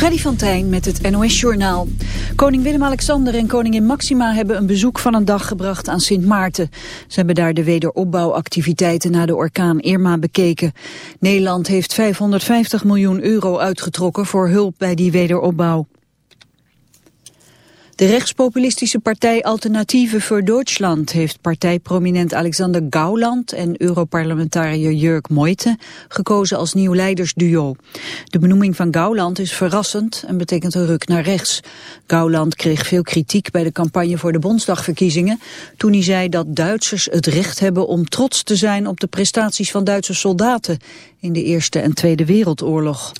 Freddy van Tijn met het NOS-journaal. Koning Willem-Alexander en koningin Maxima hebben een bezoek van een dag gebracht aan Sint Maarten. Ze hebben daar de wederopbouwactiviteiten na de orkaan Irma bekeken. Nederland heeft 550 miljoen euro uitgetrokken voor hulp bij die wederopbouw. De rechtspopulistische partij Alternatieve voor Duitsland heeft partijprominent Alexander Gauland en Europarlementariër Jurk Moite gekozen als nieuw leidersduo. De benoeming van Gauland is verrassend en betekent een ruk naar rechts. Gauland kreeg veel kritiek bij de campagne voor de Bondsdagverkiezingen toen hij zei dat Duitsers het recht hebben om trots te zijn op de prestaties van Duitse soldaten in de Eerste en Tweede Wereldoorlog.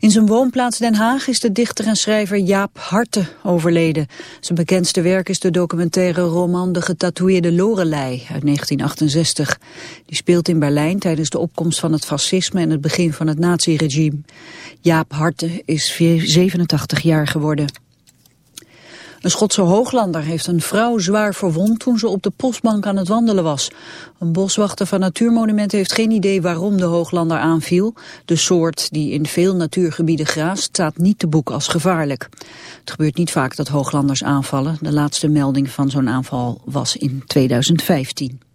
In zijn woonplaats Den Haag is de dichter en schrijver Jaap Harte overleden. Zijn bekendste werk is de documentaire roman De getatoeëerde Lorelei uit 1968. Die speelt in Berlijn tijdens de opkomst van het fascisme en het begin van het naziregime. Jaap Harte is 87 jaar geworden. Een Schotse hooglander heeft een vrouw zwaar verwond toen ze op de postbank aan het wandelen was. Een boswachter van Natuurmonumenten heeft geen idee waarom de hooglander aanviel. De soort die in veel natuurgebieden graast staat niet te boek als gevaarlijk. Het gebeurt niet vaak dat hooglanders aanvallen. De laatste melding van zo'n aanval was in 2015.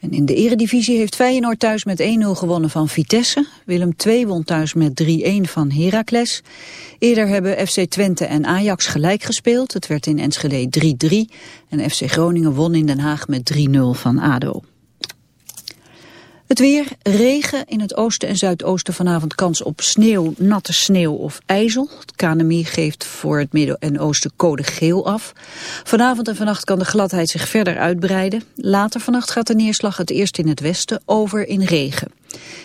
En in de eredivisie heeft Feyenoord thuis met 1-0 gewonnen van Vitesse. Willem II won thuis met 3-1 van Heracles. Eerder hebben FC Twente en Ajax gelijk gespeeld. Het werd in Enschede 3-3. En FC Groningen won in Den Haag met 3-0 van ADO. Het weer, regen in het oosten en zuidoosten vanavond kans op sneeuw, natte sneeuw of ijzel. Het KNMI geeft voor het midden en oosten code geel af. Vanavond en vannacht kan de gladheid zich verder uitbreiden. Later vannacht gaat de neerslag het eerst in het westen over in regen.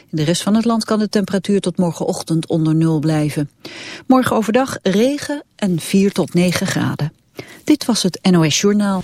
In de rest van het land kan de temperatuur tot morgenochtend onder nul blijven. Morgen overdag regen en 4 tot 9 graden. Dit was het NOS Journaal.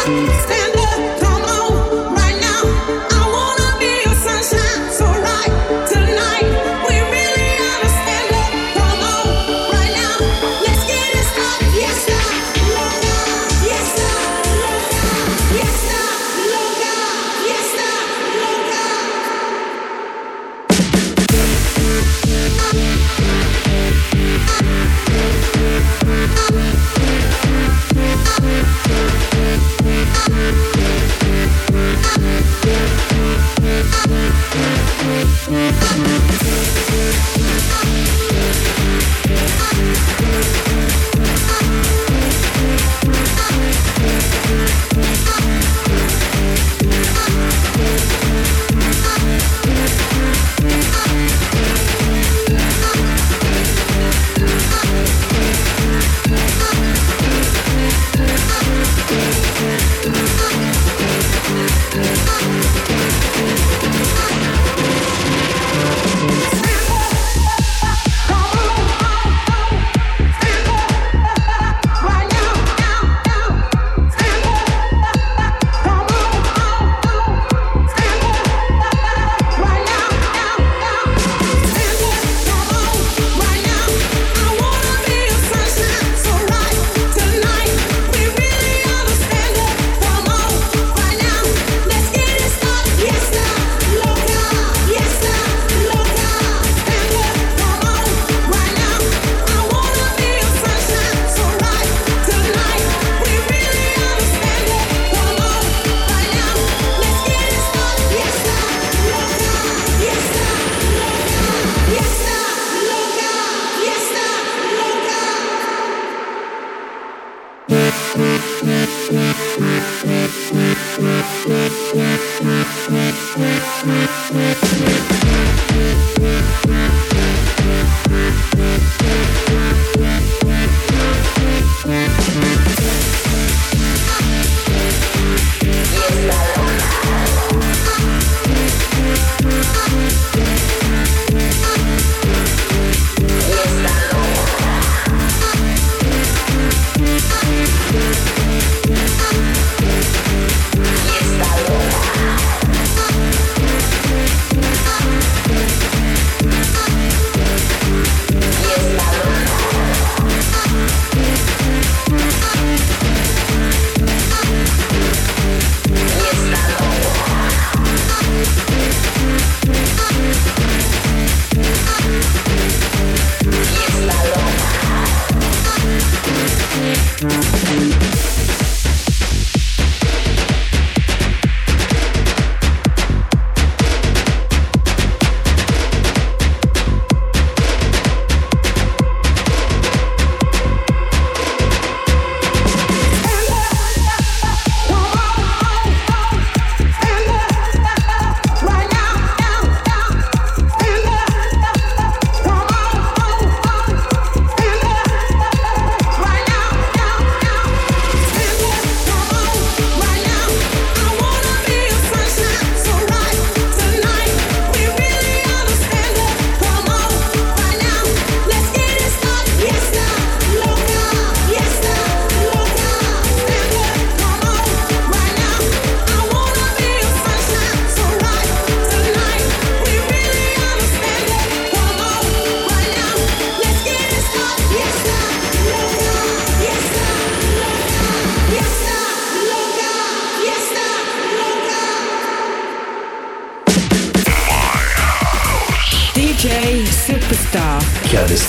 Stand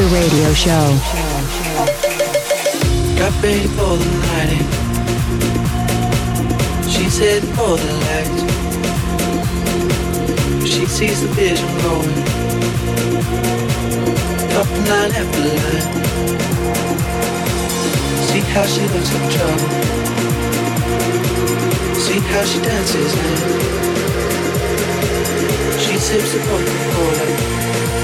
The radio show. Got ready for the lighting. She's heading for the light. She sees the vision growing. Up and line after line. See how she looks in trouble. See how she dances now. She sips the coca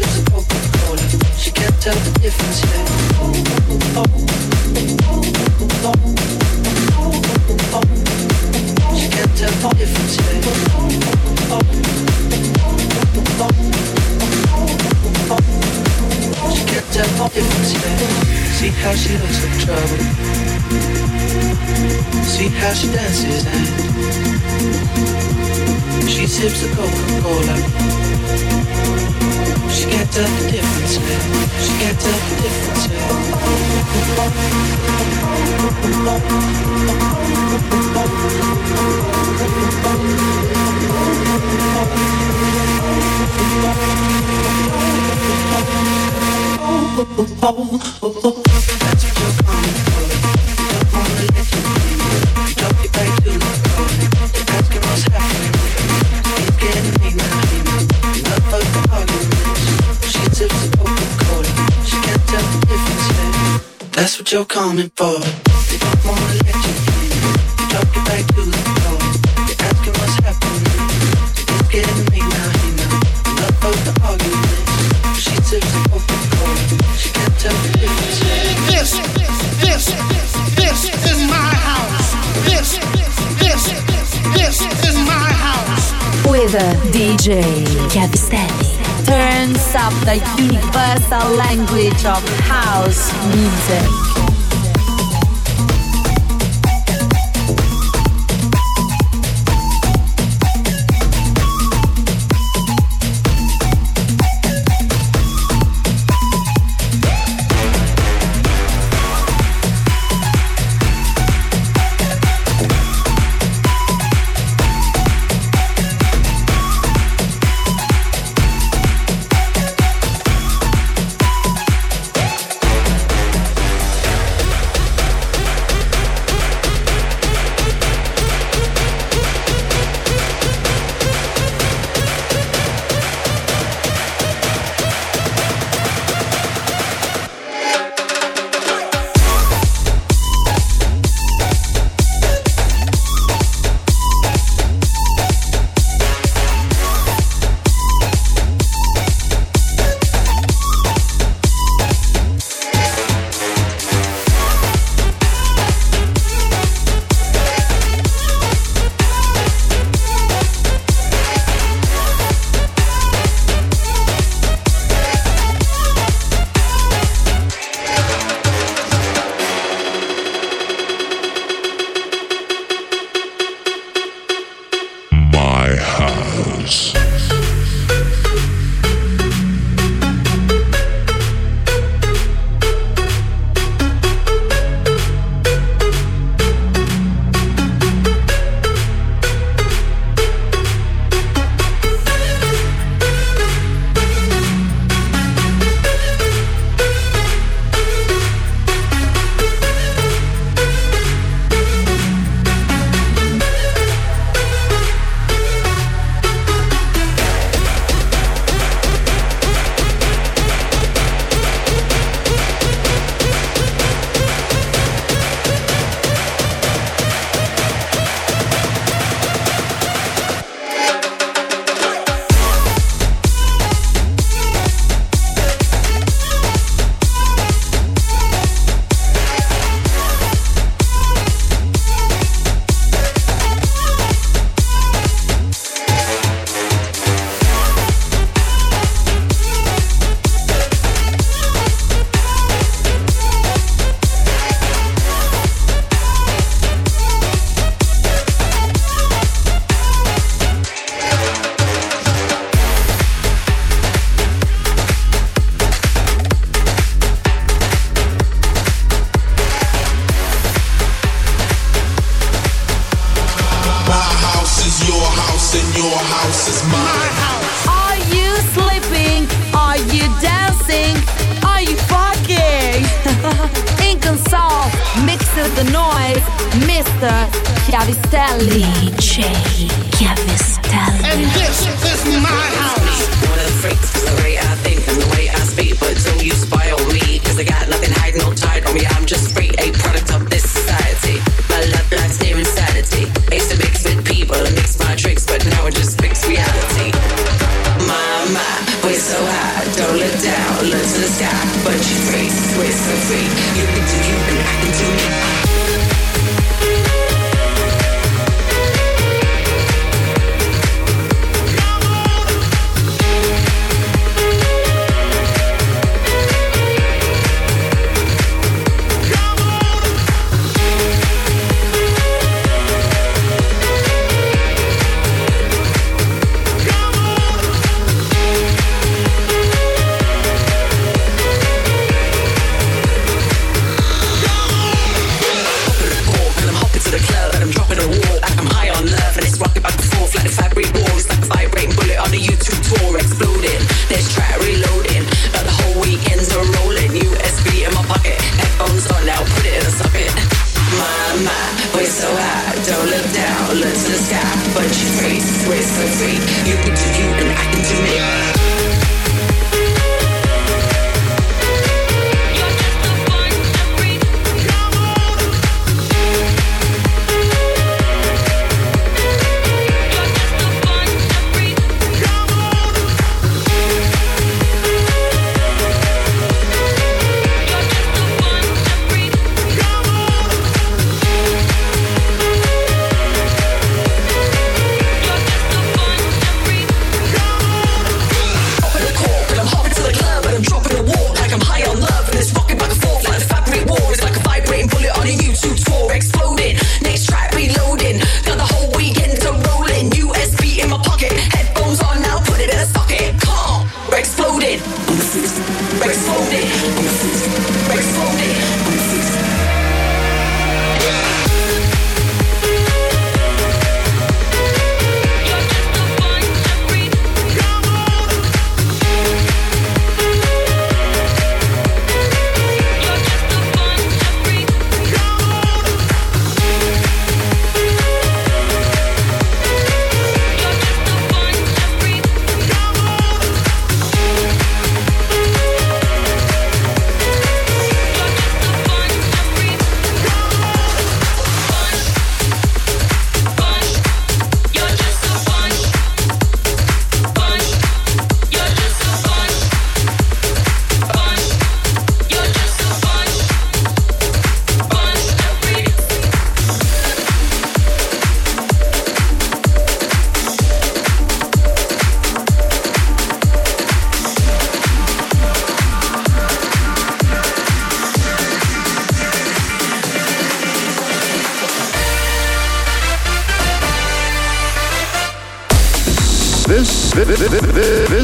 Coca-Cola. She can't tell the difference yet. You're coming for. They don't wanna let you in. You drop your back to the floor. You're asking what's happening. You're getting me now, hey now. Enough of the arguments. She sips the Coca-Cola. She can't tell the difference. This, this, this is my house. This, this, this is my house. With a DJ Chiavistelli. Turns up the universal language of house music.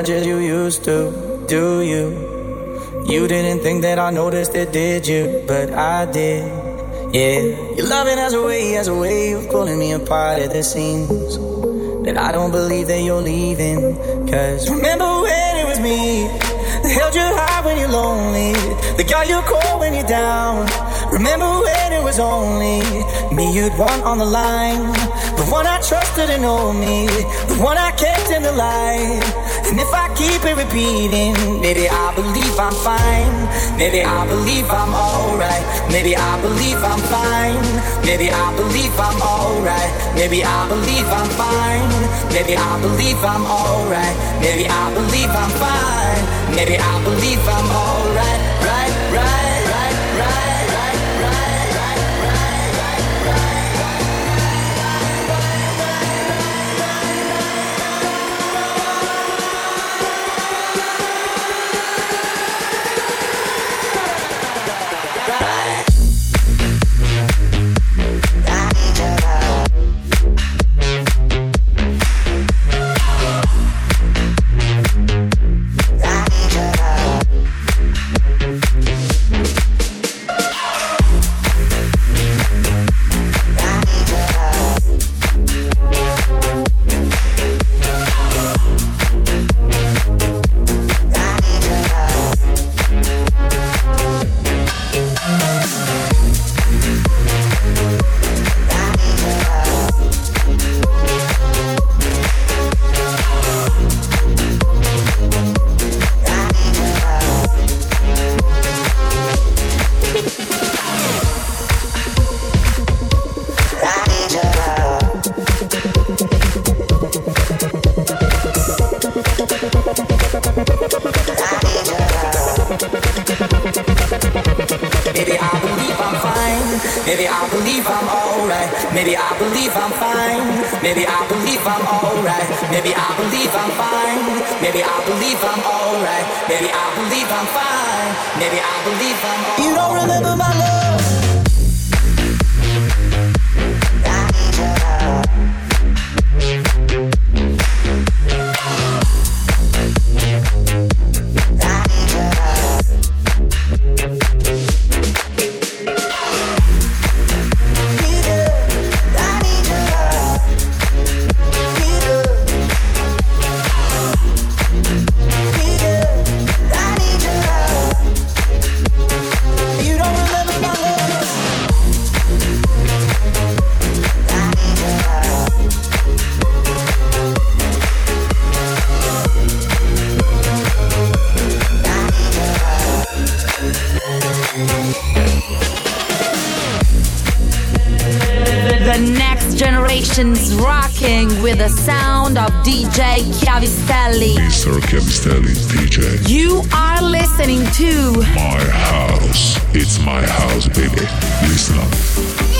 Much as you used to, do you? You didn't think that I noticed it, did you? But I did, yeah. Your loving has a way, has a way of pulling me apart at the seams. That I don't believe that you're leaving. Cause remember when it was me that held you high when you're lonely, that got you cold when you're down. Remember when it was only me you'd want on the line, the one I trusted and know me, the one I kept in the light. And if I keep it repeating, maybe I believe I'm fine. Maybe I believe I'm alright. Maybe I believe I'm fine. Maybe I believe I'm alright. Maybe I believe I'm fine. Maybe I believe I'm alright. Maybe I believe I'm fine. Maybe I believe I'm alright. Next generation's rocking with the sound of DJ Chiavistelli. Mr. Chiavistelli DJ. You are listening to My house. It's my house, baby. Listen up.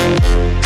you.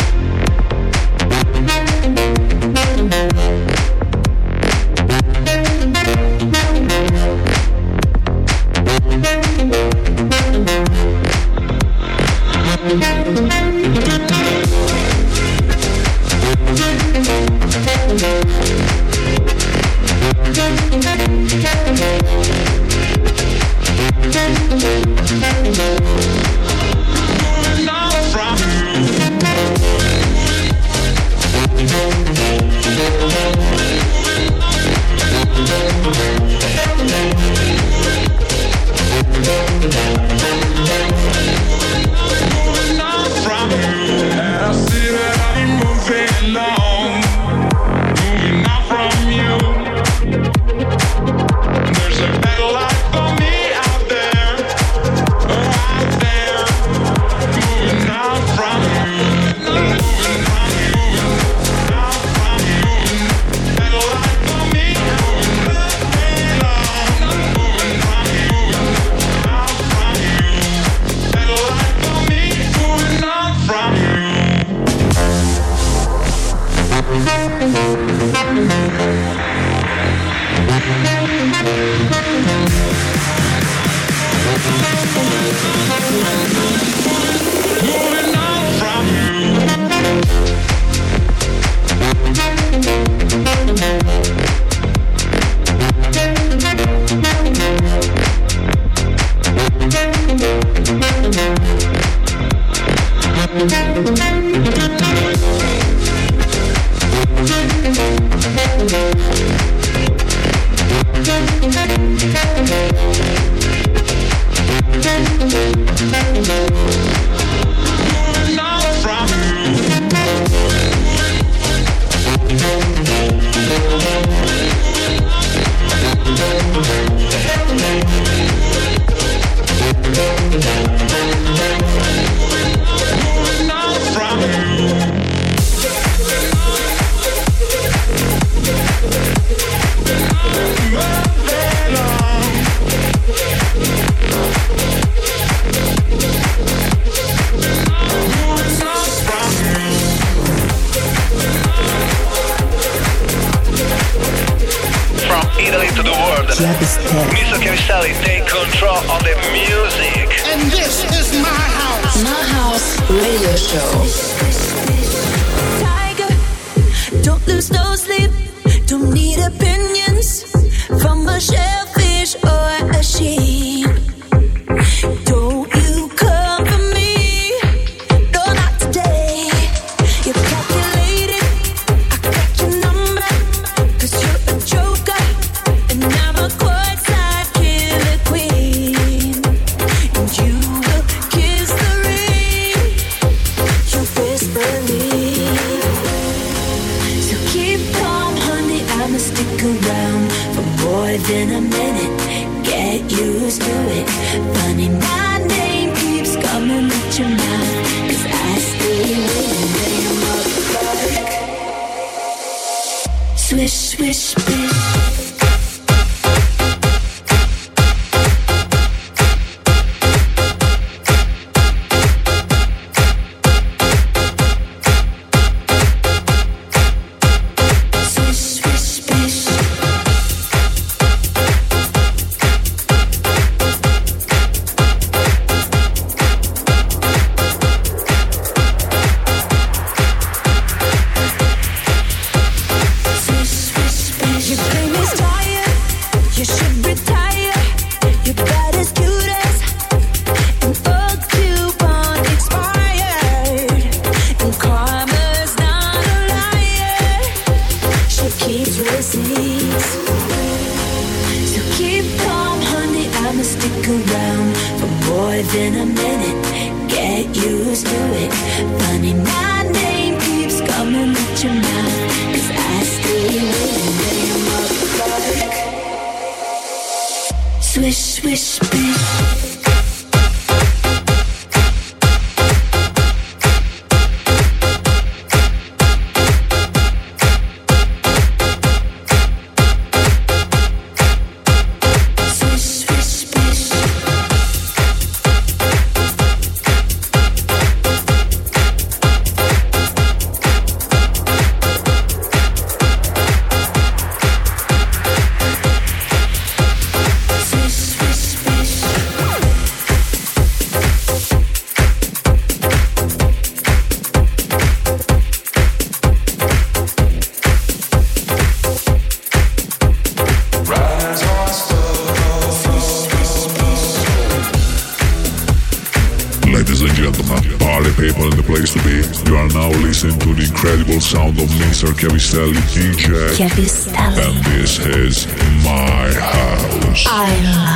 Mr. Chiavistelli DJ. And this is my house. I love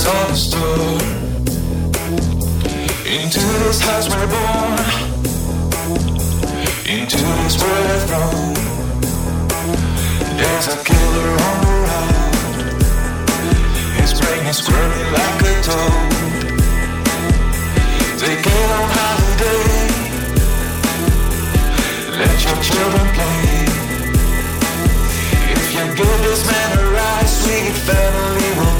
is understood. Into this house we're born, into this world we're thrown. There's a killer on the run. His brain is squirming like a toad. They get on holiday. Let your children play. If you give this man a ride, sweet family will.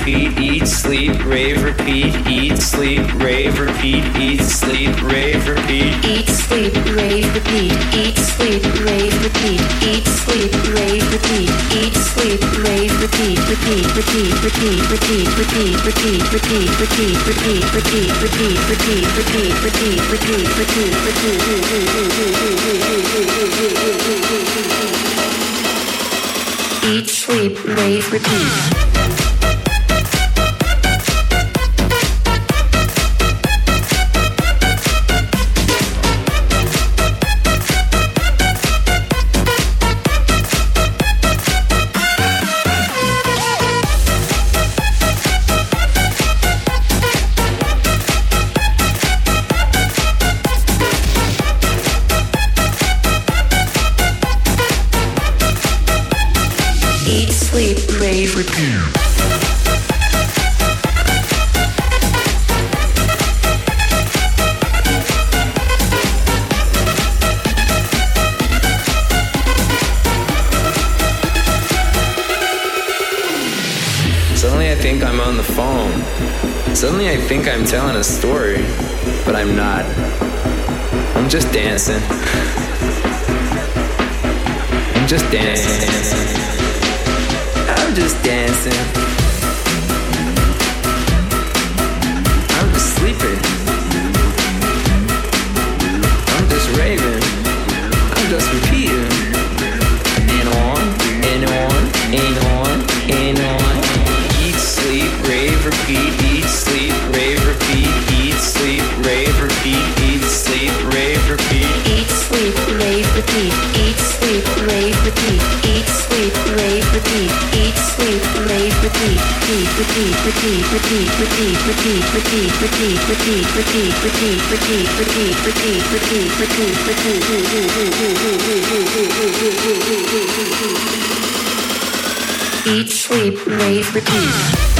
repeat, eat, sleep, rave, repeat, eat, sleep, rave, repeat, eat, sleep, rave, repeat. Eat, sleep, rave, repeat. Eat, sleep, rave, repeat. Eat, sleep, rave, repeat. Eat, sleep, rave, repeat. Repeat, repeat, repeat, repeat, repeat, repeat, repeat, repeat, repeat, repeat, repeat, repeat, repeat, repeat, repeat, repeat, repeat. repeat, repeat, repeat, Eat, sleep, rave, repeat. Repeat, repeat, repeat, repeat, repeat, repeat, repeat, repeat, repeat, repeat, repeat, repeat, repeat, repeat, repeat. Eat, sleep, rave, repeat.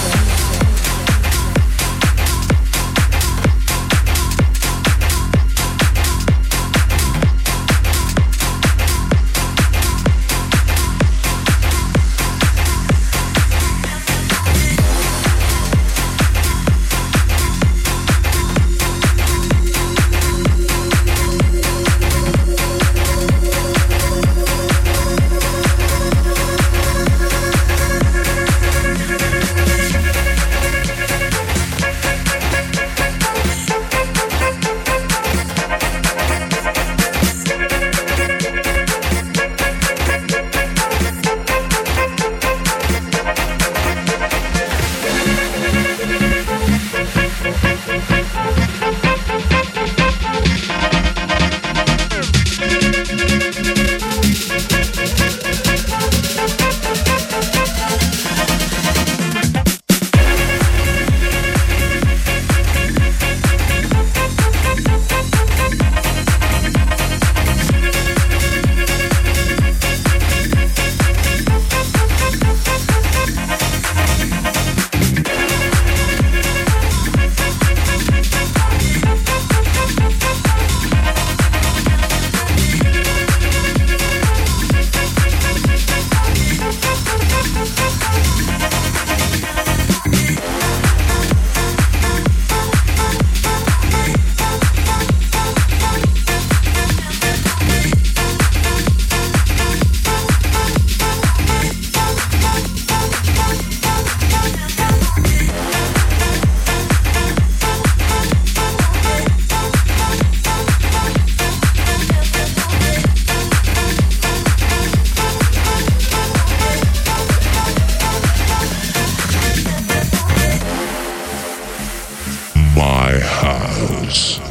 House.